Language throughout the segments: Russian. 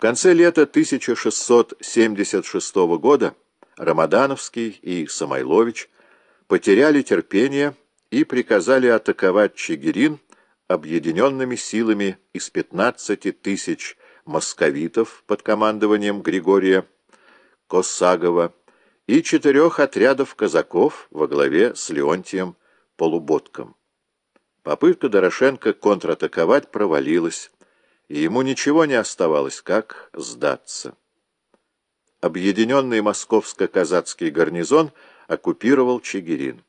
конце лета 1676 года Рамадановский и Самойлович потеряли терпение и приказали атаковать Чигирин объединенными силами из 15 тысяч московитов под командованием Григория Косагова и четырех отрядов казаков во главе с Леонтием Полуботком. Попытка Дорошенко контратаковать провалилась, и ему ничего не оставалось, как сдаться. Объединенный московско-казацкий гарнизон оккупировал Чигирин.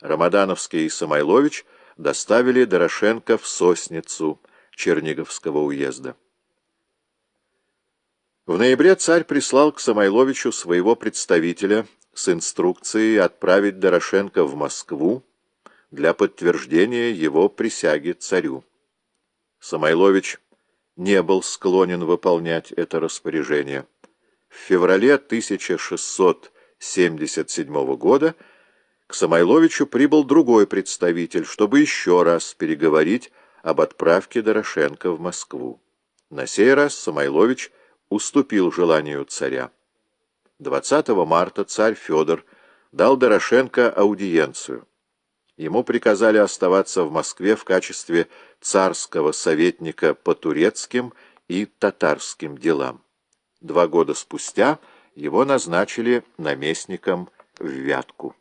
Рамадановский и Самойлович доставили Дорошенко в Сосницу Черниговского уезда. В ноябре царь прислал к Самойловичу своего представителя с инструкцией отправить Дорошенко в Москву для подтверждения его присяги царю. Самойлович не был склонен выполнять это распоряжение. В феврале 1677 года к Самойловичу прибыл другой представитель, чтобы еще раз переговорить об отправке Дорошенко в Москву. На сей раз Самойлович – уступил желанию царя. 20 марта царь Федор дал Дорошенко аудиенцию. Ему приказали оставаться в Москве в качестве царского советника по турецким и татарским делам. Два года спустя его назначили наместником в Вятку.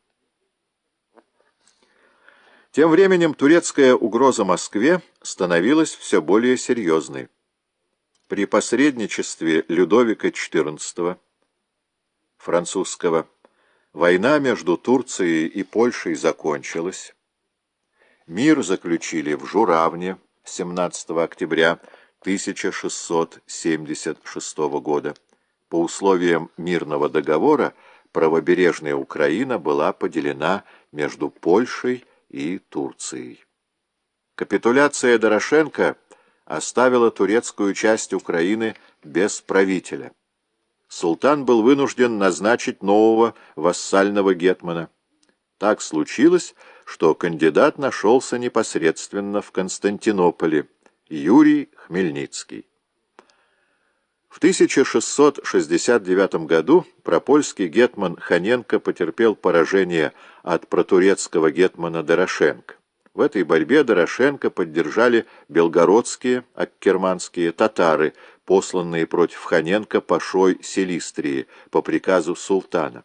Тем временем турецкая угроза Москве становилась все более серьезной. При посредничестве Людовика XIV французского война между Турцией и Польшей закончилась. Мир заключили в Журавне 17 октября 1676 года. По условиям мирного договора правобережная Украина была поделена между Польшей и Турцией. Капитуляция Дорошенко – оставила турецкую часть Украины без правителя. Султан был вынужден назначить нового вассального гетмана. Так случилось, что кандидат нашелся непосредственно в Константинополе – Юрий Хмельницкий. В 1669 году пропольский гетман Ханенко потерпел поражение от протурецкого гетмана Дорошенко. В этой борьбе Дорошенко поддержали белгородские, аккерманские татары, посланные против Ханенко Пашой Селистрии по приказу султана.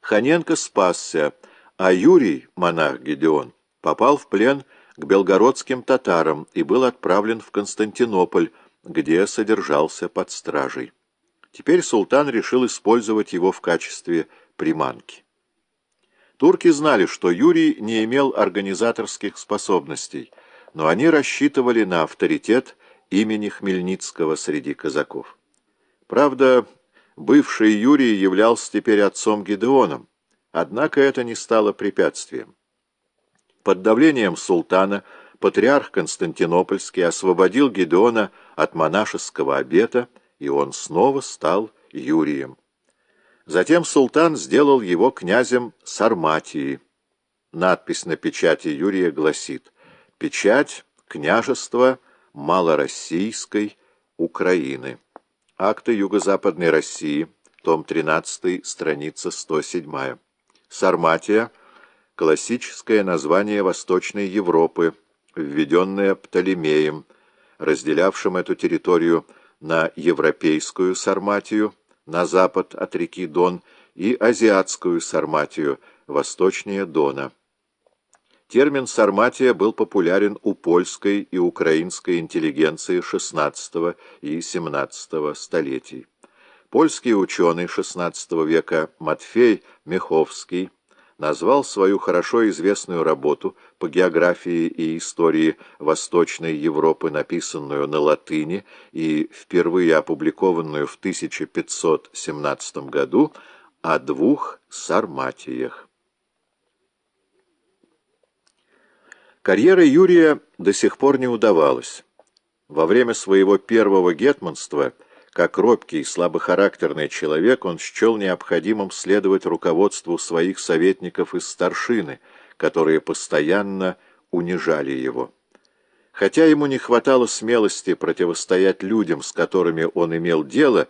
Ханенко спасся, а Юрий, монах Гедеон, попал в плен к белгородским татарам и был отправлен в Константинополь, где содержался под стражей. Теперь султан решил использовать его в качестве приманки. Турки знали, что Юрий не имел организаторских способностей, но они рассчитывали на авторитет имени Хмельницкого среди казаков. Правда, бывший Юрий являлся теперь отцом Гидеоном, однако это не стало препятствием. Под давлением султана патриарх Константинопольский освободил Гедеона от монашеского обета, и он снова стал Юрием. Затем султан сделал его князем Сарматии. Надпись на печати Юрия гласит «Печать княжества Малороссийской Украины». Акты Юго-Западной России, том 13, страница 107. Сарматия – классическое название Восточной Европы, введенное Птолемеем, разделявшим эту территорию на Европейскую Сарматию – на запад от реки Дон и азиатскую Сарматию, восточнее Дона. Термин «Сарматия» был популярен у польской и украинской интеллигенции XVI и XVII столетий. Польский ученый XVI века Матфей Меховский назвал свою хорошо известную работу по географии и истории Восточной Европы, написанную на латыни и впервые опубликованную в 1517 году, о двух Сарматиях. Карьера Юрия до сих пор не удавалась. Во время своего первого гетманства – как робкий и слабохарактерный человек, он счел необходимым следовать руководству своих советников из старшины, которые постоянно унижали его. Хотя ему не хватало смелости противостоять людям, с которыми он имел дело,